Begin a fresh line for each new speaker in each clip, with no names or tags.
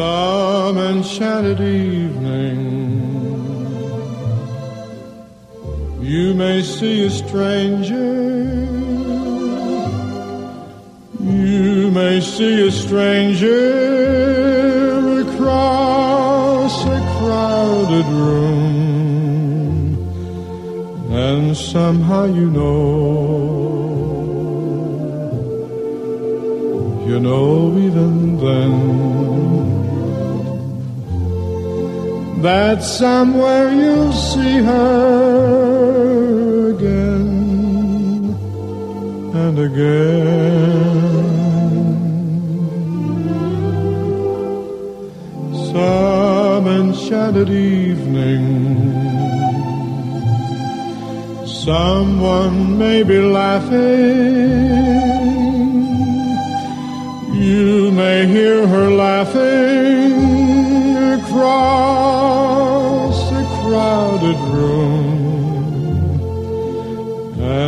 Some enchanted evening, you may see a stranger. You may see a stranger across a crowded room, and somehow you know. You know, even then that somewhere you'll see her again and again. Some enchanted evening, someone may be laughing.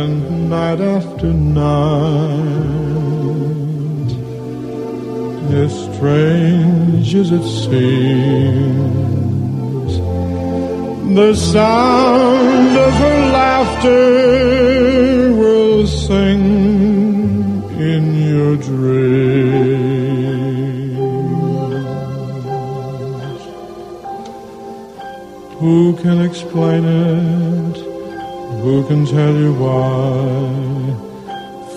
And night after night, as strange as it seems, the sound of her laughter will sing in your dreams. Who can explain it? Who can tell you why?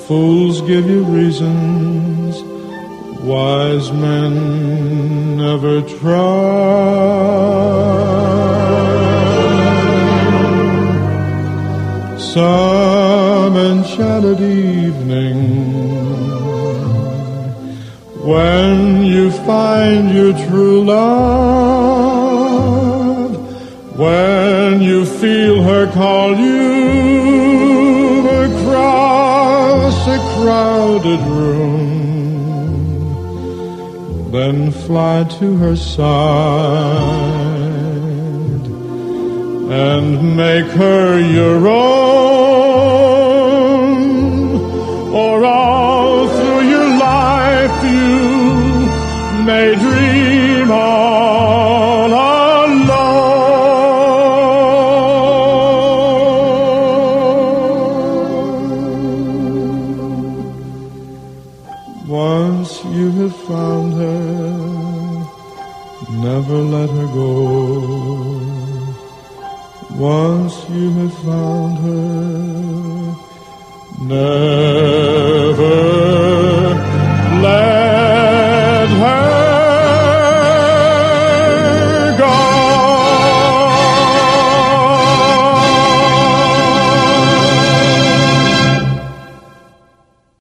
Fools give you reasons, wise men never try. Some enchanted evening when you find your true love, when you feel her call you across a crowded room, then fly to her side and make her your own, you have found her, never let her go. Once you have found her, never